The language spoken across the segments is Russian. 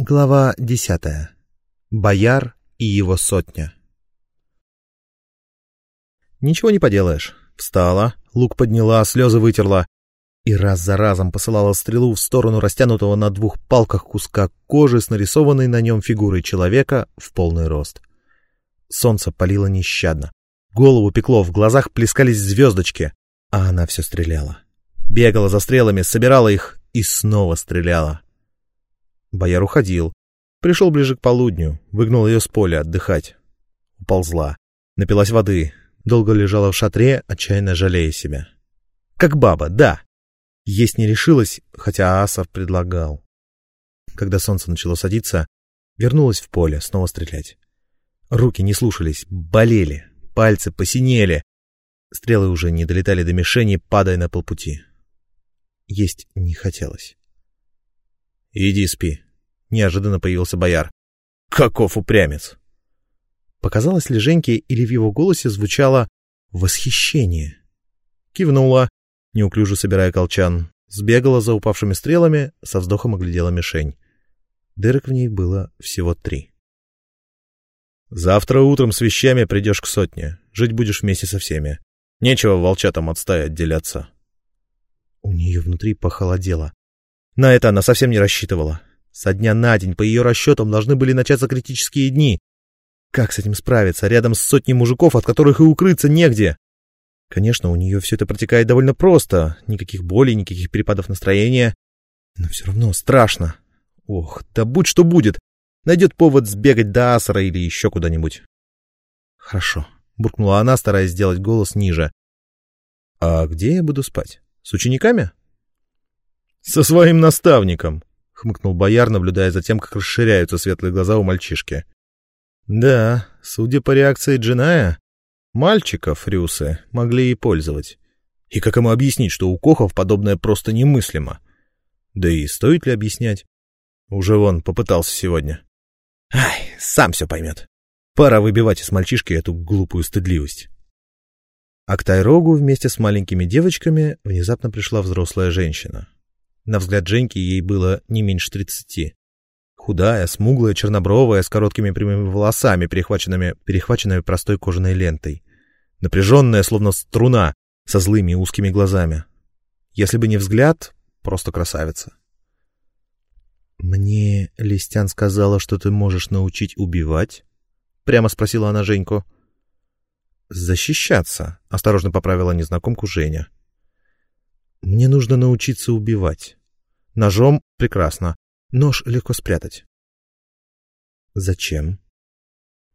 Глава десятая. Бояр и его сотня. Ничего не поделаешь. Встала, лук подняла, слезы вытерла и раз за разом посылала стрелу в сторону растянутого на двух палках куска кожи с нарисованной на нем фигурой человека в полный рост. Солнце палило нещадно. Голову пекло, в глазах плескались звездочки, а она все стреляла. Бегала за стрелами, собирала их и снова стреляла. Бояр уходил. Пришел ближе к полудню, выгнал ее с поля отдыхать. Уползла. Напилась воды. Долго лежала в шатре, отчаянно жалея себя. Как баба, да. Есть не решилась, хотя Асов предлагал. Когда солнце начало садиться, вернулась в поле, снова стрелять. Руки не слушались, болели, пальцы посинели. Стрелы уже не долетали до мишени, падая на полпути. Есть не хотелось. «Иди спи», — неожиданно появился бояр. «Каков упрямец!» Показалось ли Женьке или в его голосе звучало восхищение? Кивнула, неуклюже собирая колчан, сбегала за упавшими стрелами, со вздохом оглядела мишень. Дырок в ней было всего три. «Завтра утром с вещами придешь к сотне. Жить будешь вместе со всеми. Нечего волчатам от стаи отделяться». У нее внутри похолодело. На это она совсем не рассчитывала. Со дня на день, по ее расчетам, должны были начаться критические дни. Как с этим справиться, рядом с сотней мужиков, от которых и укрыться негде? Конечно, у нее все это протекает довольно просто. Никаких болей, никаких перепадов настроения. Но все равно страшно. Ох, да будь что будет. Найдет повод сбегать до Асара или еще куда-нибудь. Хорошо, буркнула она, стараясь сделать голос ниже. А где я буду спать? С учениками? Со своим наставником, хмыкнул бояр, наблюдая за тем, как расширяются светлые глаза у мальчишки. Да, судя по реакции Джиная, мальчиков рюсы могли и пользовать. И как ему объяснить, что у кохов подобное просто немыслимо? Да и стоит ли объяснять? Уже вон попытался сегодня. Ай, сам все поймет. Пора выбивать из мальчишки эту глупую стыдливость. А к Тайрогу вместе с маленькими девочками внезапно пришла взрослая женщина. На взгляд Женьки ей было не меньше тридцати. Худая, смуглая, чернобровая, с короткими прямыми волосами, перехваченными, перехваченными простой кожаной лентой. Напряженная, словно струна, со злыми узкими глазами. Если бы не взгляд, просто красавица. «Мне Листян сказала, что ты можешь научить убивать?» — прямо спросила она Женьку. «Защищаться», — осторожно поправила незнакомку Женя. «Мне нужно научиться убивать. Ножом — прекрасно. Нож легко спрятать». «Зачем?»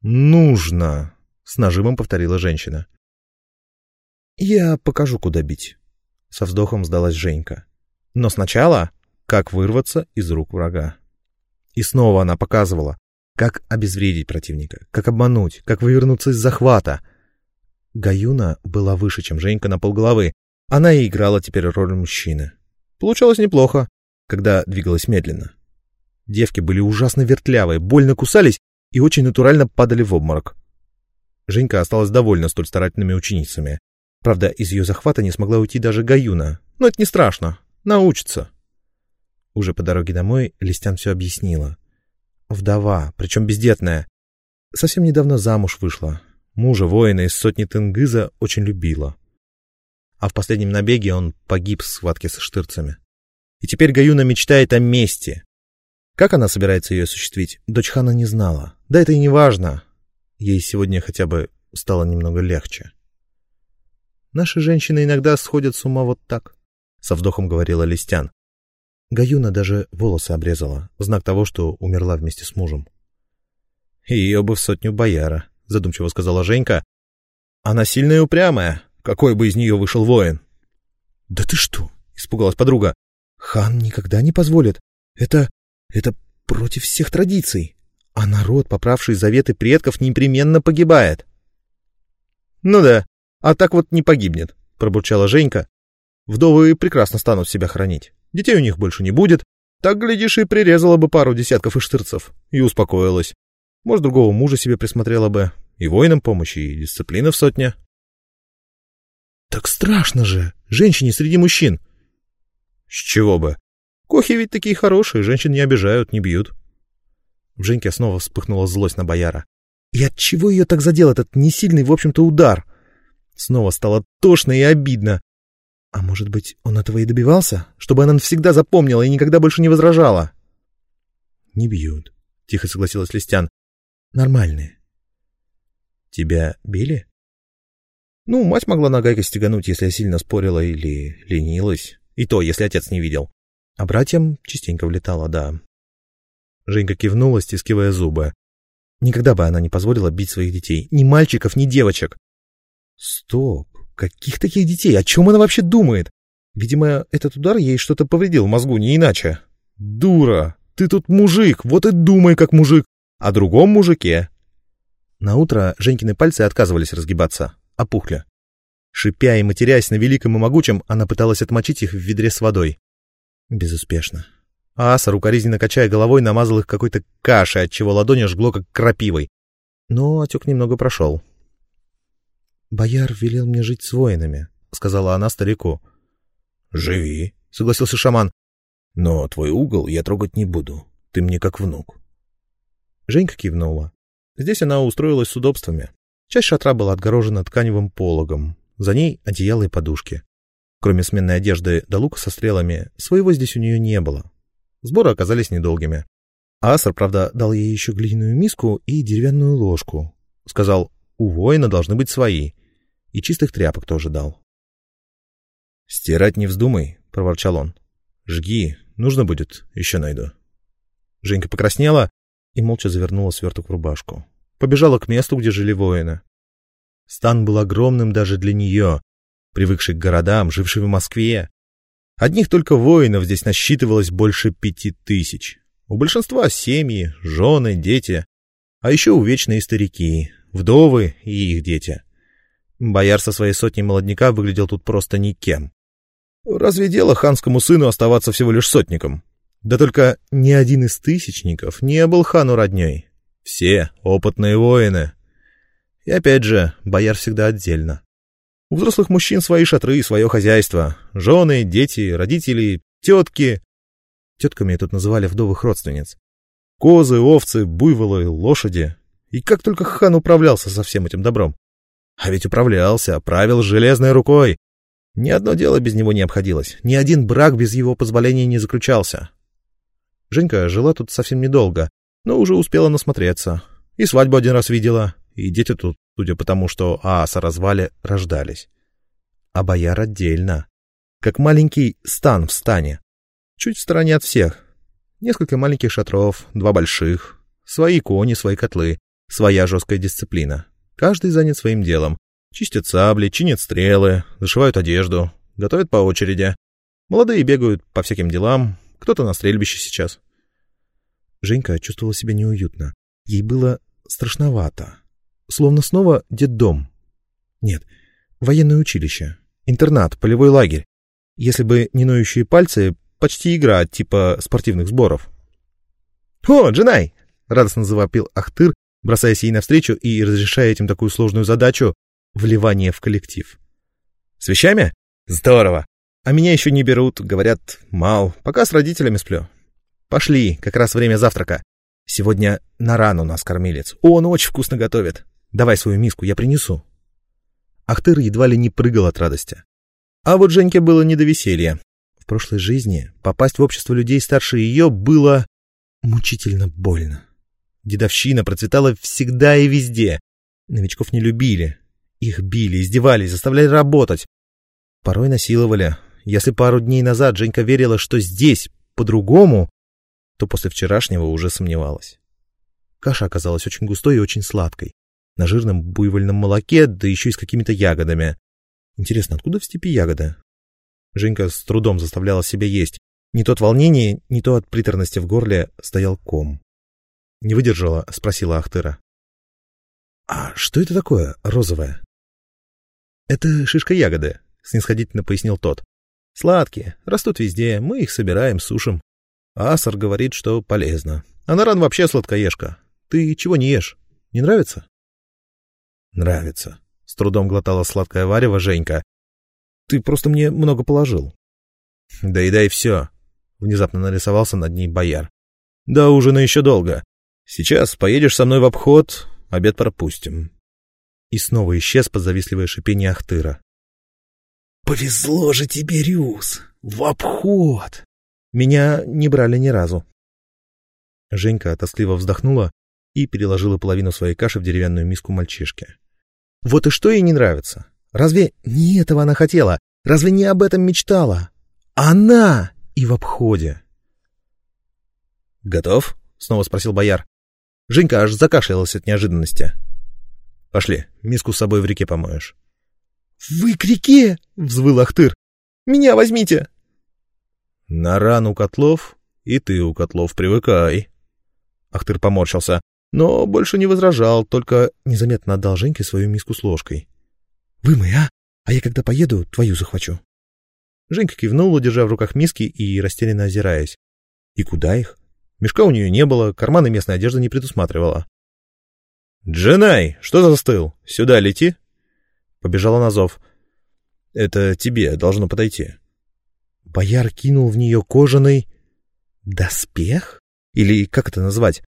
«Нужно», — с нажимом повторила женщина. «Я покажу, куда бить», — со вздохом сдалась Женька. «Но сначала, как вырваться из рук врага». И снова она показывала, как обезвредить противника, как обмануть, как вывернуться из захвата — Гаюна была выше, чем Женька на полголовы. Она и играла теперь роль мужчины. Получалось неплохо, когда двигалась медленно. Девки были ужасно вертлявые, больно кусались и очень натурально падали в обморок. Женька осталась довольна столь старательными ученицами. Правда, из ее захвата не смогла уйти даже Гаюна. Но это не страшно. Научится. Уже по дороге домой Листян все объяснила. Вдова, причем бездетная. Совсем недавно замуж вышла. Мужа, воина из сотни Тенгыза, очень любила. А в последнем набеге он погиб в схватке со штырцами. И теперь Гаюна мечтает о мести. Как она собирается ее осуществить, дочь хана не знала. Да это и не важно. Ей сегодня хотя бы стало немного легче. Наши женщины иногда сходят с ума вот так, — со вздохом говорила Листян. Гаюна даже волосы обрезала, знак того, что умерла вместе с мужем. Ее бы в сотню бояра, задумчиво сказала Женька. Она сильная и упрямая. Какой бы из нее вышел воин? Да ты что? Испугалась подруга. Хан никогда не позволит. Это... это против всех традиций. А народ, поправший заветы предков, непременно погибает. Ну да, а так вот не погибнет, пробурчала Женька. Вдовы прекрасно станут себя хранить. Детей у них больше не будет. Так, глядишь, и прирезала бы пару десятков иштырцев. И успокоилась. Может, другого мужа себе присмотрела бы. И воинам помощи, и дисциплина в сотне. Так страшно же! Женщине среди мужчин! С чего бы? Кохи ведь такие хорошие, женщин не обижают, не бьют. В Женьке снова вспыхнула злость на бояра. И от чего ее так задел этот несильный, в общем-то, удар? Снова стало тошно и обидно. А может быть, он этого и добивался? Чтобы она навсегда запомнила и никогда больше не возражала? «Не бьют», — тихо согласилась Листян. «Нормальные». «Тебя били?» «Ну, мать могла нагайкой стегануть, если я сильно спорила или ленилась. И то, если отец не видел. А братьям частенько влетало, да». Женька кивнула, стискивая зубы. Никогда бы она не позволила бить своих детей. Ни мальчиков, ни девочек. Стоп. Каких таких детей? О чем она вообще думает? Видимо, этот удар ей что-то повредил в мозгу, не иначе. Дура! Ты тут мужик, вот и думай, как мужик. О другом мужике. На утро Женькины пальцы отказывались разгибаться, опухли. Шипя и матерясь на великом и могучем, она пыталась отмочить их в ведре с водой. Безуспешно. А Аса, рукоризненно качая головой, намазал их какой-то кашей, отчего ладони жгло, как крапивой. Но отек немного прошел. «Бояр велел мне жить с воинами», — сказала она старику. «Живи», — согласился шаман. «Но твой угол я трогать не буду. Ты мне как внук». Женька кивнула. Здесь она устроилась с удобствами. Часть шатра была отгорожена тканевым пологом. За ней одеяло и подушки. Кроме сменной одежды да лука со стрелами, своего здесь у нее не было. Сборы оказались недолгими. Асар, правда, дал ей еще глиняную миску и деревянную ложку. Сказал, у воина должны быть свои. И чистых тряпок тоже дал. «Стирать не вздумай», — проворчал он. «Жги, нужно будет, еще найду». Женька покраснела и молча завернула сверток в рубашку. Побежала к месту, где жили воины. Стан был огромным даже для нее, привыкшей к городам, жившей в Москве. Одних только воинов здесь насчитывалось больше пяти тысяч. У большинства семьи, жены, дети, а еще увечные старики, вдовы и их дети. Бояр со своей сотней молодняка выглядел тут просто никем. Разве дело ханскому сыну оставаться всего лишь сотником? Да только ни один из тысячников не был хану родней. Все опытные воины. И опять же, бояр всегда отдельно. У взрослых мужчин свои шатры и свое хозяйство. Жены, дети, родители, тетки. Тетками тут называли вдовых родственниц. Козы, овцы, буйволы, лошади. И как только хан управлялся со всем этим добром. А ведь управлялся, правил железной рукой. Ни одно дело без него не обходилось, ни один брак без его позволения не заключался. Женька жила тут совсем недолго, но уже успела насмотреться. И свадьбу один раз видела, и дети тут судя по тому, что Ааса развали, рождались. А бояр отдельно, как маленький стан в стане, чуть в стороне от всех. Несколько маленьких шатров, два больших, свои кони, свои котлы, своя жесткая дисциплина. Каждый занят своим делом. Чистят сабли, чинят стрелы, зашивают одежду, готовят по очереди. Молодые бегают по всяким делам, кто-то на стрельбище сейчас. Женька чувствовала себя неуютно. Ей было страшновато. Словно снова детдом. Нет, военное училище. Интернат, полевой лагерь. Если бы не ноющие пальцы, почти игра типа спортивных сборов. «О, Джинай!» — радостно завопил Ахтыр, бросаясь ей навстречу и разрешая этим такую сложную задачу — вливание в коллектив. «С вещами? Здорово! А меня еще не берут, говорят, мал, пока с родителями сплю. Пошли, как раз время завтрака. Сегодня на рану нас кормилец. Он очень вкусно готовит. Давай свою миску, я принесу. Ахтыр едва ли не прыгал от радости. А вот Женьке было не до веселья. В прошлой жизни попасть в общество людей старше ее было мучительно больно. Дедовщина процветала всегда и везде. Новичков не любили. Их били, издевались, заставляли работать. Порой насиловали. Если пару дней назад Женька верила, что здесь по-другому, то после вчерашнего уже сомневалась. Каша оказалась очень густой и очень сладкой на жирном буйвольном молоке, да еще и с какими-то ягодами. Интересно, откуда в степи ягоды? Женька с трудом заставляла себя есть. Не то от волнения, не то от приторности в горле стоял ком. Не выдержала, спросила Ахтыра. — А что это такое розовое? — Это шишка ягоды, — снисходительно пояснил тот. — Сладкие, растут везде, мы их собираем, сушим. Асар говорит, что полезно. А Наран вообще сладкоежка. Ты чего не ешь? Не нравится? Нравится. С трудом глотала сладкое варево Женька. Ты просто мне много положил. Да и дай все. Внезапно нарисовался над ней бояр. Да ужина еще долго. Сейчас поедешь со мной в обход, обед пропустим. И снова исчез под завистливое шипение Ахтыра. «Повезло же тебе, Рюс! В обход!» Меня не брали ни разу. Женька тоскливо вздохнула и переложила половину своей каши в деревянную миску мальчишки. Вот и что ей не нравится? Разве не этого она хотела? Разве не об этом мечтала? Она и в обходе. «Готов?» — снова спросил бояр. Женька аж закашлялась от неожиданности. «Пошли, миску с собой в реке помоешь». «Вы к реке?» — взвыл Ахтыр. «Меня возьмите!» «На рану котлов, и ты у котлов привыкай». Ахтыр поморщился, но больше не возражал, только незаметно отдал Женьке свою миску с ложкой. «Вымой, а? А я когда поеду, твою захвачу». Женька кивнула, держа в руках миски и растерянно озираясь. И куда их? Мешка у нее не было, карманы местной одежды не предусматривала. «Дженай, что застыл? Сюда лети!» Побежала на зов. «Это тебе должно подойти». Бояр кинул в нее кожаный... доспех? Или как это назвать?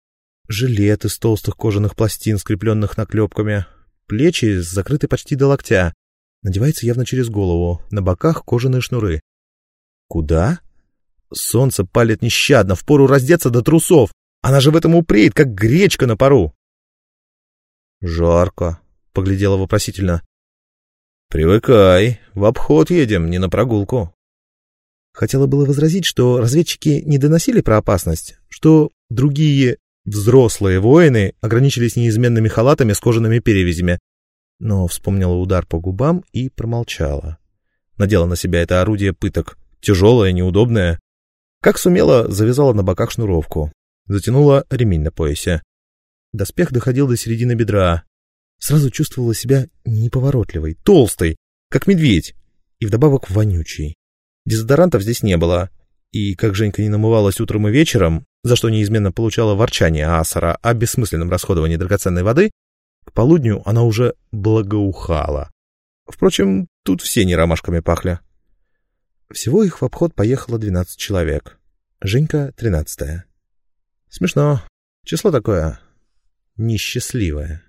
Жилет из толстых кожаных пластин, скрепленных наклепками. Плечи закрыты почти до локтя. Надевается явно через голову. На боках кожаные шнуры. Куда? Солнце палит нещадно, впору раздеться до трусов. Она же в этом упреет, как гречка на пару. «Жарко», — поглядела вопросительно. «Привыкай, в обход едем, не на прогулку». Хотела было возразить, что разведчики не доносили про опасность, что другие взрослые воины ограничились неизменными халатами с кожаными перевязями, но вспомнила удар по губам и промолчала. Надела на себя это орудие пыток, тяжелое, неудобное. Как сумела, завязала на боках шнуровку, затянула ремень на поясе. Доспех доходил до середины бедра. Сразу чувствовала себя неповоротливой, толстой, как медведь, и вдобавок вонючей. Дезодорантов здесь не было, и как Женька не намывалась утром и вечером, за что неизменно получала ворчание Асара о бессмысленном расходовании драгоценной воды, к полудню она уже благоухала. Впрочем, тут все не ромашками пахли. Всего их в обход поехало двенадцать человек. Женька — тринадцатая. Смешно. Число такое несчастливое.